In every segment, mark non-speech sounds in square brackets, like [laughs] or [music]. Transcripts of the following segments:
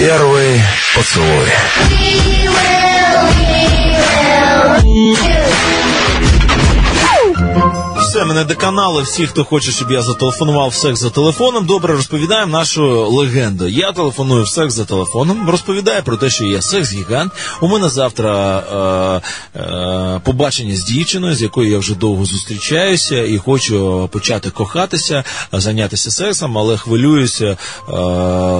Первый поцелуй. Все, мене доконали всі, хто хоче, щоб я зателефонував в секс за телефоном. Добре, розповідаємо нашу легенду. Я телефоную в секс за телефоном, розповідаю про те, що я секс-гігант. У мене завтра е, е, побачення з дівчиною, з якою я вже довго зустрічаюся, і хочу почати кохатися, зайнятися сексом, але хвилююся е,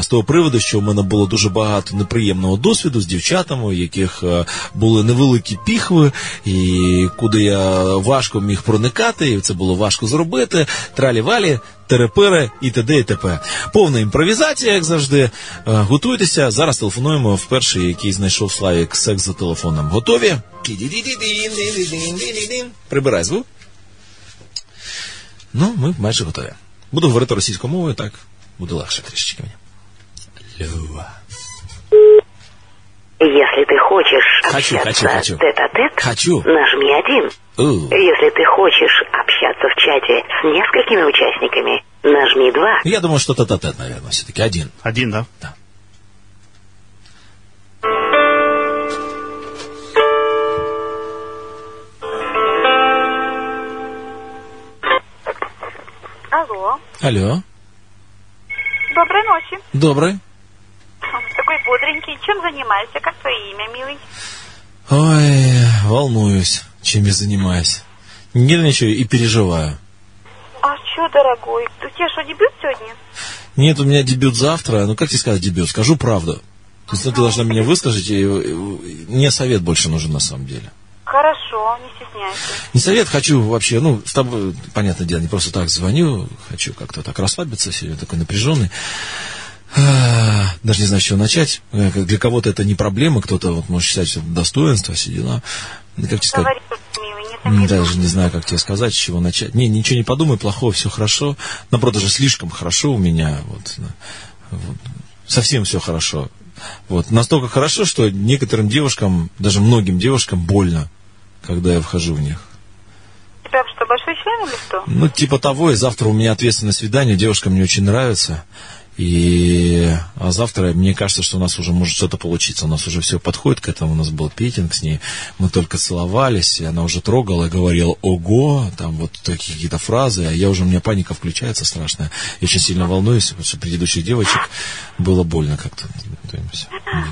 з того приводу, що у мене було дуже багато неприємного досвіду з дівчатами, у яких е, були невеликі піхви, і куди я важко міг проникати, і це було важко зробити. Тралі-валі, терепири і т.д. і т.п. Повна імпровізація, як завжди. Е, Готуйтеся. Зараз телефонуємо в перший, який знайшов Славік секс за телефоном. Готові? Прибирай звук. Ну, ми майже готові. Буду говорити російською мовою, так буде легше трішечки мені. Если ты хочешь Хочу, общаться хочу, хочу. тет-а-тет, Хочу. нажми один. У. Если ты хочешь общаться в чате с несколькими участниками, нажми два. Я думаю, что тет-а-тет, наверное, все-таки один. Один, да? Да. Алло. Алло. Доброй ночи. Добрый. Бодренький. Чем занимаешься? Как твое имя, милый? Ой, волнуюсь, чем я занимаюсь. Нервничаю и переживаю. А что, дорогой? У тебя что, дебют сегодня? Нет, у меня дебют завтра. Ну, как тебе сказать дебют? Скажу правду. То есть, ну, ты должна меня выскажить, и, и- мне совет больше нужен на самом деле. Хорошо, не стесняйся. Не совет, хочу вообще, ну, с тобой, понятное дело, не просто так звоню, хочу как-то так расслабиться, сегодня такой напряженный. Даже не знаю, с чего начать. Э, Для кого-то это не проблема, кто-то вот может считать, что это достоинство, все дела. Ну, Как тебе сказать? Даже не знаю, как тебе сказать, с чего начать. Не, ничего не подумай, плохого, все хорошо. Наоборот, даже слишком хорошо у меня. Вот, вот, совсем все хорошо. Вот, настолько хорошо, что некоторым девушкам, даже многим девушкам больно, когда я вхожу в них. Тебя что, большой член или что? Ну, типа того, и завтра у меня ответственное свидание, девушка мне очень нравится. И а завтра, мне кажется, что у нас уже может что-то получиться. У нас уже все подходит к этому. У нас был петинг с ней. Мы только целовались, и она уже трогала и говорила «Ого!» Там вот такие какие-то фразы. А я уже, у меня паника включается страшная. Я очень сильно волнуюсь, потому что предыдущих девочек было больно как-то.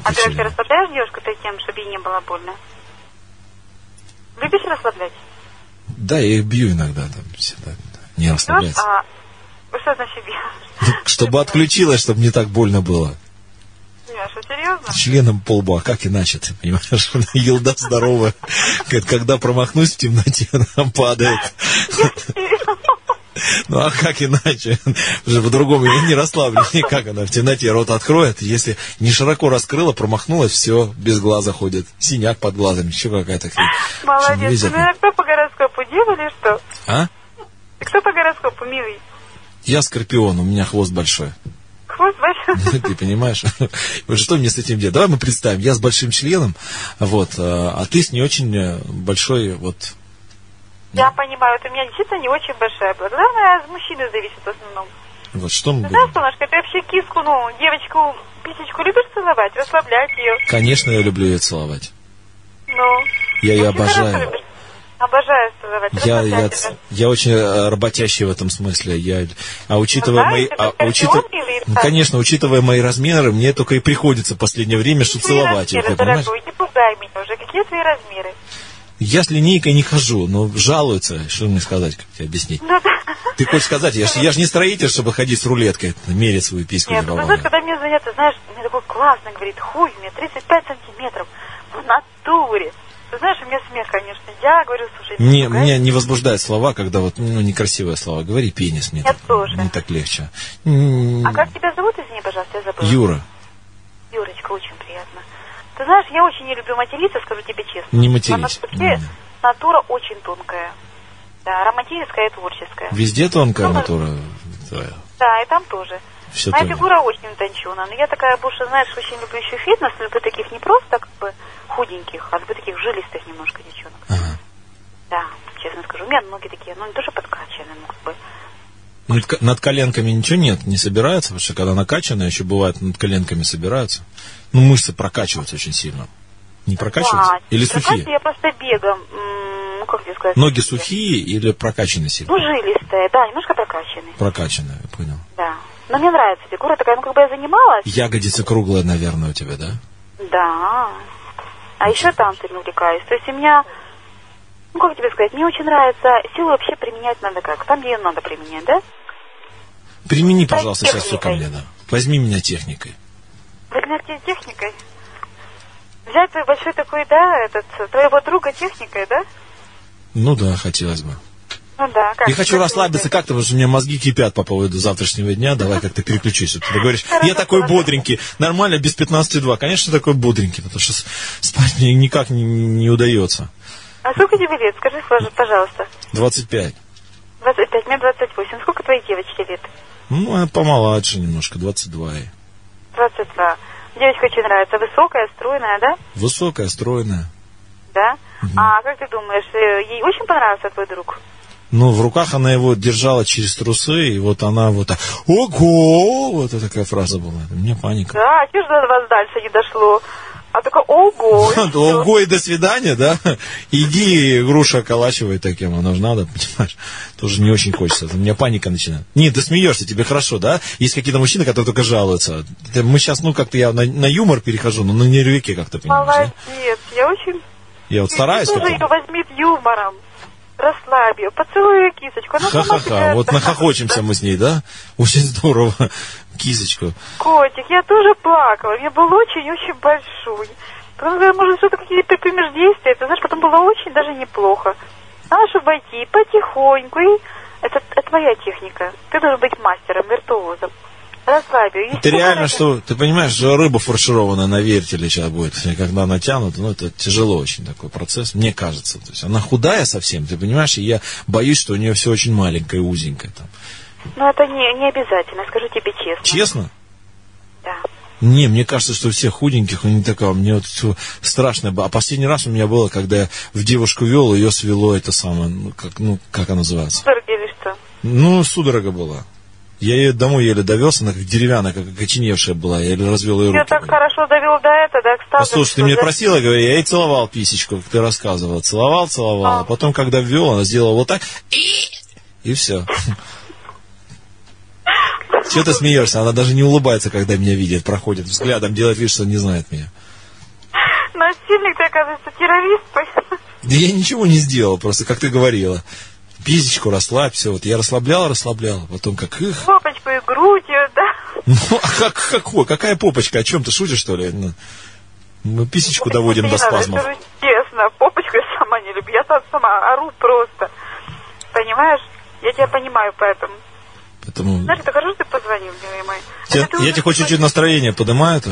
А ты вообще расслабляешь девушку тем, чтобы ей не было больно? Любишь расслаблять? Да, я их бью иногда. Там, всегда, не расслабляется. А что значит бьешь? Чтобы отключилась, чтобы не так больно было. Яша, серьезно? членом по лбу, а как иначе, ты понимаешь? [laughs] Елда здоровая. Говорит, Когда промахнусь в темноте, она падает. Ну а как иначе? Уже по-другому я не расслаблю никак. Она в темноте рот откроет. Если не широко раскрыла, промахнулась, все, без глаза ходит. Синяк под глазом, еще какая-то хрень. Молодец. мне. наверное, кто по гороскопу, дева или что? А? Кто по гороскопу, милый? Я скорпион, у меня хвост большой. Хвост большой? [laughs] Ты понимаешь? Вот Что мне с этим делать? Давай мы представим, я с большим членом, вот, а а ты с не очень э, большой, вот, Я понимаю, у меня действительно не очень большая была. Главное, от мужчины зависит в основном. вот что мы знаешь, солнышко, ты вообще киску, ну, девочку, писечку любишь целовать, расслаблять ее? Конечно, я люблю ее целовать. Ну. Я ее хорошо обожаю. Обожаю целовать, Я, я, я очень э, работящий в этом смысле. Я, а учитывая Да, мои, а, учитывая, ну, конечно, учитывая мои размеры, мне только и приходится в последнее время, что целовать размеры, понимаешь? дорогой, не пугай меня уже. Какие твои размеры? Я с линейкой не хожу, но жалуются. Что мне сказать, как тебе объяснить? Ну да. Ты хочешь сказать, я, я же не строитель, чтобы ходить с рулеткой, мерить свою письку Нет, ну, знаешь, когда мне звонят, ты знаешь, мне такой классно говорит, хуй, мне 35 сантиметров в натуре. Ты знаешь, у меня смех, конечно. Я говорю, слушай, Не, пугаешь? меня не возбуждают слова, когда вот, ну, некрасивые слова. Говори пенис, мне Я так, тоже. не так легче. А как тебя зовут, извини, пожалуйста, я забыла. Юра, Юрочка, очень приятно. Ты знаешь, я очень не люблю материться, скажу тебе честно. не матерись. вообще Не. натура очень тонкая. Да, романтическая и творческая. Везде тонкая Ну, натура твоя. Да, и там тоже. Все Моя тонет. фигура очень утончена. Но я такая больше, знаешь, очень люблю еще фитнес, люблю таких не просто как бы худеньких, а люблю таких жилистых немножко девчонок. Ага. Да, честно скажу. У меня ноги такие, ну не то, что подкачанные, ну как бы. Над, ко- над коленками ничего нет, не собирается, потому что когда накачанная, еще бывает над коленками собираются. Ну, мышцы прокачиваются очень сильно. Не прокачиваются? Да, Или сухие? я просто бегом, ну как тебе сказать? Ноги сухие или прокачанные сильно? Ну, жилистые, да, немножко прокачанные, Прокачанные, я понял. да. Но мне нравится фигура такая, ну как бы я занималась, Ягодица круглая, наверное, у тебя, да? да. А еще танцами увлекаюсь. То есть у меня, ну как тебе сказать, мне очень нравится, силу вообще применять надо как, там, где ее надо применять, да? Примени, пожалуйста, сейчас все ко техникой. мне, да. Возьми меня техникой. Возьмете техникой? Взять твой большой такой, да, этот, твоего друга техникой, да? Ну да, хотелось бы. Ну да, как? Я хочу как расслабиться как-то, потому что у меня мозги кипят по поводу завтрашнего дня. Давай как-то переключись. Вот Ты говоришь, я такой бодренький. Нормально, без 15,2. Конечно, такой бодренький, потому что спать мне никак не, не удается. А сколько тебе лет? Скажи, пож- пожалуйста. 25. 25, мне 28. Сколько твоей девочке лет? Ну, а помоложе немножко, 22. ей. 22. Девочка очень нравится. Высокая, стройная, да? Высокая, стройная. Да? А как ты думаешь, э, ей очень понравился твой друг? Ну, в руках она его держала через трусы, и вот она вот так, ого! Вот такая фраза была. У меня паника. Да, чего же до вас дальше не дошло? А только ого! [laughs] Ого и до свидания, да? [laughs] Иди грушу околачивай таким, оно же надо, [laughs] понимаешь? Тоже не очень хочется. У меня паника начинает. Нет, ты смеешься, тебе хорошо, да? Есть какие-то мужчины, которые только жалуются. Мы сейчас, ну, как-то я на, на юмор перехожу, но на нервике как-то, понимаешь, да? Молодец, я очень... Я вот стараюсь Ты тоже ее возьми юмором. Расслабь ее, поцелуй ее кисочку. Ха-ха-ха, вот нахохочемся мы с ней, да? Очень здорово. [laughs] Кисочку. Котик, я тоже плакала. Мне был очень-очень большой. Потом, может, что-то какие-то примешь действия, ты знаешь, потом было очень даже неплохо. Надо, чтобы войти потихоньку. И это, это твоя техника. Ты должен быть мастером, виртуозом. Ее. Это реально, что, ты понимаешь, что рыба фаршированная на вертеле сейчас будет, [laughs] и когда она тянут, ну, это тяжело очень такой процесс, мне кажется. То есть она худая совсем, ты понимаешь, и я боюсь, что у нее все очень маленькое, узенькое там. Но это не, не обязательно, скажу тебе честно. Честно? Да. Не, мне кажется, что у всех худеньких, у них такая, мне вот всё страшно. А последний раз у меня было, когда я в девушку вел, ее свело это самое, ну, как, ну, как она называется? Судороги или что? Ну, судорога была. Я ее домой еле довез, она как деревянная, как окоченевшая была, я еле развел ее Я руки. так хорошо довел до этого, до экстаза. Послушай, ты мне за- просила, говорю, я ей целовал писечку, как ты рассказывала. Целовал, целовал. А потом, когда ввел, она сделала вот так, и, и все. Чего ты смеешься? Она даже не улыбается, когда меня видит, проходит взглядом, делает вид, что не знает меня. Насильник, ты, оказывается, террорист. Да я ничего не сделал, просто как ты говорила. Писечку расслабься. Вот я расслаблял, расслаблял. Потом как их. Попочку и грудью, да. Ну, а как, какой? Какая попочка? О чем ты шутишь, что ли? Ну, Мы писечку доводим Не до надо, спазмов. скажу честно, попочку я сама не люблю. Я сама ору просто. Понимаешь? Я тебя понимаю поэтому. Поэтому Знаешь, это хорошо, что ты позвонил, милый мой. я, Это ты я тебе хоть чуть-чуть настроение поднимаю. то-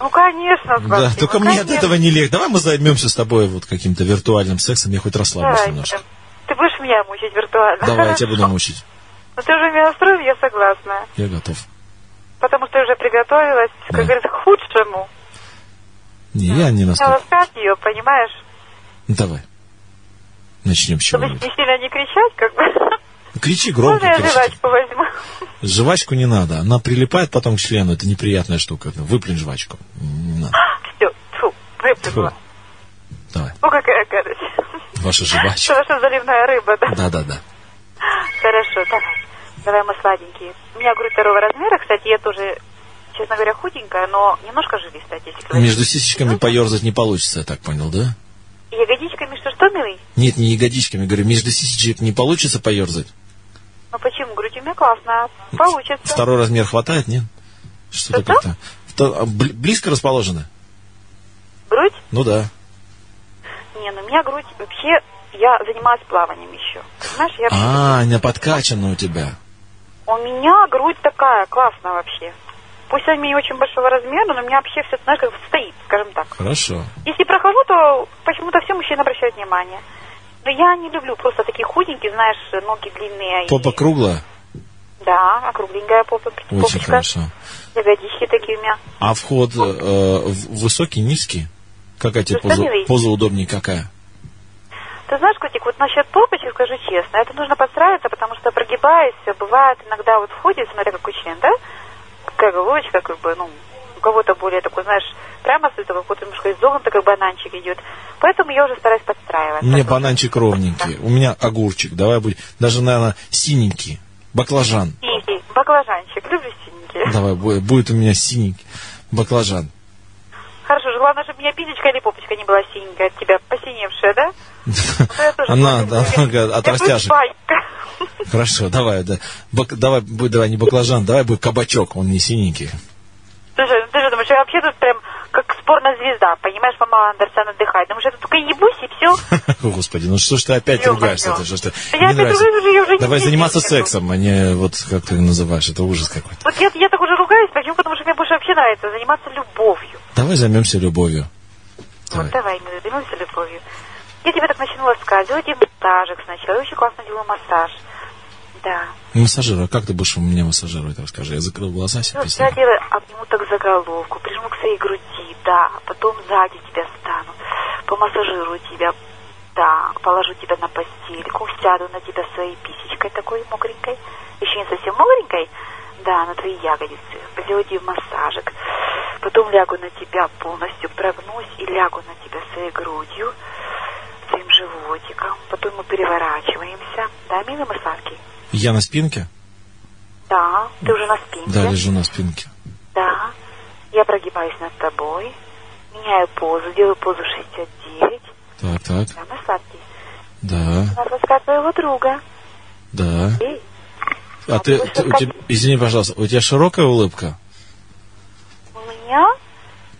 Ну, конечно, Да, Сватки, только ну, мне от конечно. этого не легче. Давай мы займемся с тобой вот каким-то виртуальным сексом, я хоть расслаблюсь Давайте. немножко. Ты будешь меня мучить виртуально. Давай, я [laughs] тебя буду мучить. Ну, ты уже меня устроил, я согласна. Я готов. Потому что я уже приготовилась, как Да. говорится, к худшему. Не, я не Я настолько. ласкать ее, понимаешь? Ну, давай. Начнем с Чтобы чего-нибудь. не сильно не кричать, как бы. Кричи Можно громко, я кричи. жвачку возьму? Жвачку не надо. Она прилипает потом к члену. Это неприятная штука. Выплюнь жвачку. Не надо. Все, фу, выплюнула. Давай. Ну, какая гадость. Ваша жвачка. [laughs] Что заливная рыба, да? Да-да-да. Хорошо, давай. Давай мы сладенькие. У меня грудь второго размера, кстати, я тоже, честно говоря, худенькая, но немножко жилистая, 10 килограмм. Между сисечками поерзать не получится, я так понял, да? Ягодичками что-что, милый? Нет, не ягодичками. Говорю, между сисечек не получится поерзать? Ну почему? Грудь у меня классная. Получится. Второй размер хватает, нет? Что-то как-то... А, бли- Близко расположено? Грудь? Ну да. Не, ну у меня грудь вообще... Я занимаюсь плаванием еще. Знаешь, я... А, она подкачана у тебя. У меня грудь такая, классная вообще. Пусть не очень большого размера, но у меня вообще все, знаешь, как стоит, скажем так. Хорошо. Если прохожу, то почему-то все мужчины обращают внимание. Но я не люблю просто такие худенькие, знаешь, ноги длинные. и- Попа круглая? Да, округленькая попа, Очень попочка. хорошо. Ягодички такие у меня. А вход э, высокий, низкий? Какая тебе поза, поза удобнее какая? Ты знаешь, котик, вот насчет попочек, скажу честно, это нужно подстраиваться, потому что прогибаясь, бывает иногда вот входит, смотря какой член, да? Какая головочка, как бы, ну, у кого-то более такой, знаешь, прямо а у кого-то немножко изогнуто, как бананчик идет. Поэтому я уже стараюсь подстраиваться. Мне бананчик ровненький. У меня огурчик. Давай будет. Даже, наверное, синенький. Баклажан. Синенький, баклажанчик, люблю синенький. Давай, бу- будет у меня синенький. Баклажан. Же главное, чтобы у меня писечка или попочка не была синенькая от тебя, посиневшая, да? Тоже Она, да, от растяжек. Хорошо, давай, да. Давай, давай, не баклажан, давай будет кабачок, он не синенький. Слушай, ну ты же думаешь, я вообще тут прям как спорная звезда, понимаешь, мама Андерсон отдыхает. Думаешь, тут только ебусь и все. [laughs] Господи, ну что ж ты опять Ё-моё. ругаешься? Это что ж ты- Я опять ругаюсь уже, Давай заниматься сексом, а не вот как ты называешь, это ужас какой-то. Вот я, я так уже ругаюсь, почему? Потому что мне больше вообще нравится заниматься любовью. Давай займемся любовью. Давай. Вот давай, мы займемся любовью. Я тебя так начну делать тебе массажик сначала. Я очень классно делаю массаж. Да. Массажируй, а как ты будешь меня массажировать, расскажи. Я закрыл глаза себе Ну, я делаю, обниму так за головку, прижму к своей груди, да. Потом сзади тебя стану, помассажирую тебя, да. Положу тебя на постельку, сяду на тебя своей писечкой такой мокренькой, еще не совсем мокренькой, да, на твои ягодицы. Сделаю тебе массажик. Потом лягу на тебя полностью, прогнусь и лягу на тебя своей грудью, своим животиком. Потом мы переворачиваемся. Да, милый мой сладкий? Я на спинке? Да, ты уже на спинке. Да, лежу на спинке. Да. Я прогибаюсь над тобой, меняю позу, делаю позу 69. Так, так, Да, мой сладкий. да, Надо ласкать твоего друга. да. Эй, А ты, ты- у тебя- извини, пожалуйста, у тебя широкая улыбка?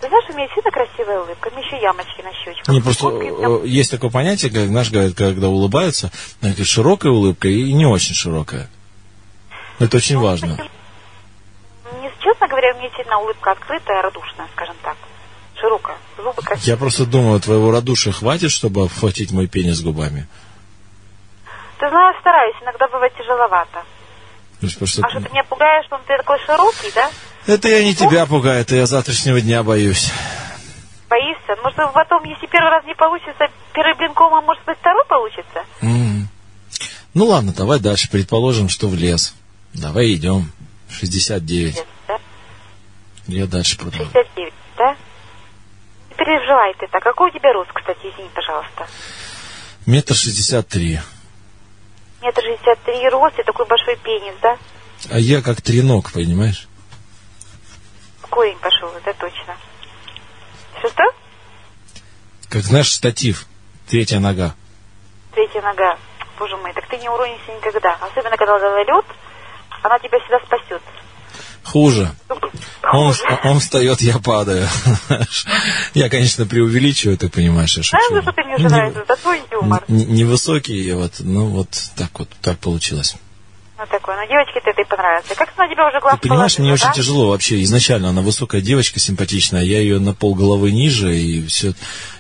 Ты знаешь, у меня сильно красивая улыбка, у меня еще ямочки на щечках. Не, просто прям- э, есть такое понятие, как наш говорят, когда улыбаются, знаете, широкая улыбка и не очень широкая. Это очень важно. Не, честно говоря, у меня сильно улыбка открытая, радушная, скажем так. Широкая, зубы красивые. Я просто думаю, твоего радушия хватит, чтобы обхватить мой пенис губами. Ты знаешь, стараюсь, иногда бывает тяжеловато. То есть просто- А что, ты меня пугаешь, что он ты такой широкий, да? Это я не тебя пугаю, это я завтрашнего дня боюсь. Боишься? Может, потом, если первый раз не получится, первый блинком, а может быть, второй получится? М. Ну ладно, давай дальше. Предположим, что в лес. Давай идем. 69. Да? Я дальше продолжу. 69, да? Не переживай ты так. Какой у тебя рост, кстати, извини, пожалуйста? Метр шестьдесят три. Метр шестьдесят три рост и такой большой пенис, да? А я как тренок, понимаешь? Корень пошел, это точно. Что, что? Как, знаешь, штатив. Третья нога. Третья нога. Боже мой, так ты не уронишься никогда. Особенно, когда гололед, она тебя всегда спасет. Хуже. [laughs] Он, он встает, я падаю. [laughs] Я, конечно, преувеличиваю, ты понимаешь, я шучу. Знаешь, что ты мне нравится? За твой юмор. не- Невысокий, вот, ну вот так вот, так получилось. Ну, такой. Ну, девочке-то это и понравится. Как она тебя уже глаз Ты понимаешь, мне очень да? тяжело вообще. Изначально она высокая девочка, симпатичная, я ее на пол головы ниже, и все.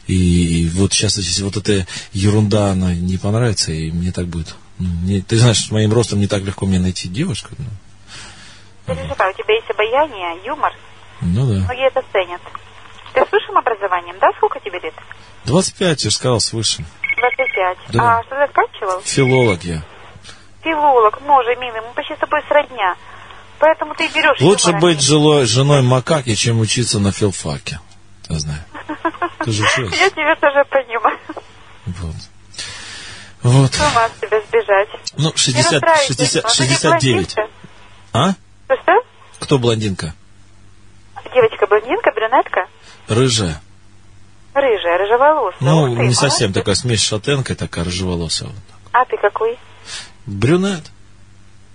И, вот сейчас, если вот эта ерунда, она не понравится, и мне так будет. Ну, мне- ты знаешь, с моим ростом не так легко мне найти девушку. Ну, Переживай, у тебя есть обаяние, юмор. ну да. Многие это ценят. Ты с высшим образованием, да? Сколько тебе лет? 25, я же сказал, свыше. 25. Да. А что ты заканчивал? Филолог я. Филолог, може, милый, мы почти с тобой сродня. Поэтому ты берешь Лучше быть жилой, женой макаки, чем учиться на филфаке. Ты знаешь. Ты же училась. [laughs] Я тебя тоже понимаю. Вот. Вот. С ума с тебя сбежать. Ну, Не 60, расстраивайся, 60, ну, ты не 69. блондинка. А? Что? Кто блондинка? Девочка блондинка, брюнетка? Рыжая. Рыжая, рыжеволосая. Ну, ты, не совсем такая смесь шатенка, такая рыжеволосая. А ты какой? Брюнет.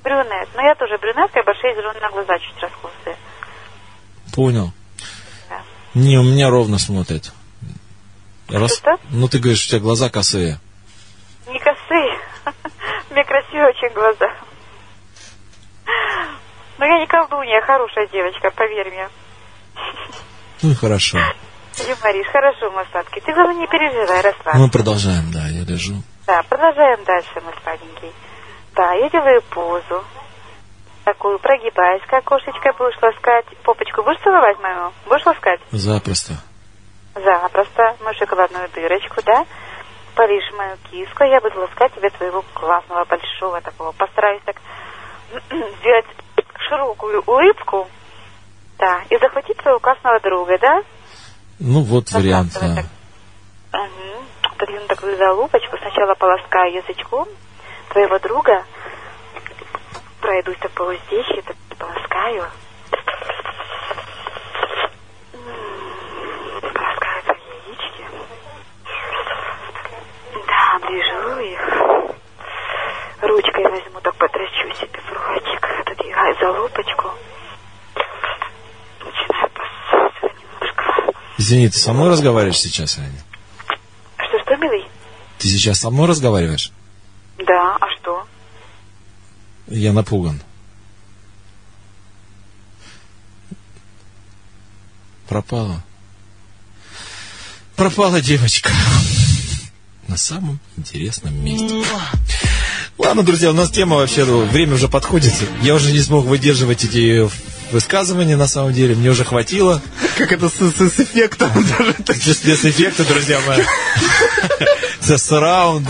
Брюнет. Ну, я тоже брюнетка, и большие зеленые глаза чуть раскосые. Понял. Да. Не, у меня ровно смотрит. Раз... Что-что? Ну, ты говоришь, у тебя глаза косые. Не косые. [laughs] У меня красивые очень глаза. Но я не колдунья, я хорошая девочка, поверь мне. Ну, хорошо. Юморишь, хорошо, мой сладкий. Ты, главное, не переживай, расслабься. Мы продолжаем, да, я лежу. Да, продолжаем дальше, мой сладенький. Да, я делаю позу. Такую, прогибаюсь, как кошечка, будешь ласкать. Попочку будешь целовать мою? Будешь ласкать? Запросто. Запросто. Мою шоколадную дырочку, да? полишь мою киску, я буду ласкать тебе твоего классного, большого такого. Постараюсь так [clears throat] сделать широкую улыбку, да, и захватить твоего классного друга, да? Ну, вот вариант. Да. так. Угу. Подвину такую залупочку, сначала полоскаю язычком твоего друга, пройдусь так по уздечью, так полоскаю. Твои яички. Да, оближу их. Ручкой возьму, так потрачу себе в ротик, отодвигаю залупочку. Начинаю посасывать немножко. Извини, ты со мной разговариваешь сейчас, Аня? Что-что, милый? Ты сейчас со мной разговариваешь? Да, а что? Я напуган. Пропала. Пропала девочка. На самом интересном месте. Ладно, друзья, у нас тема вообще, ну, время уже подходит. Я уже не смог выдерживать эти высказывания, на самом деле. Мне уже хватило. Как это с, с- с эффектом [laughs] даже. Это спецэффекты, друзья мои. [laughs] Это surround.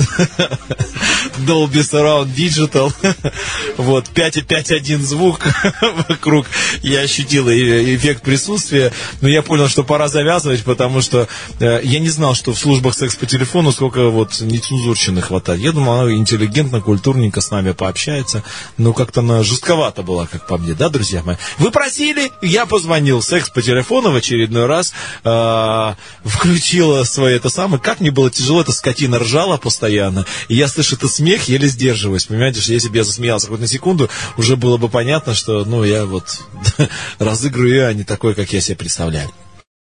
Dolby Surround Digital. [laughs] Вот, 5,5.1 звук [laughs] вокруг. Я ощутил э- эффект присутствия. Но я понял, что пора завязывать, потому что э, я не знал, что в службах секс по телефону сколько вот нецензурщины хватает. Я думал, она интеллигентно, культурненько с нами пообщается. Но как-то она жестковата была, как по мне, да, друзья мои? Вы просили, я позвонил. Секс по телефону в очередной раз. э, включила свое это самое. Как мне было тяжело, эта скотина ржала постоянно. Я слышу этот смех, еле сдерживаюсь. Понимаете, что если бы я засмеялся хоть на секунду, уже было бы понятно, что, ну, я вот [laughs] разыгрываю а не такой, как я себе представляю.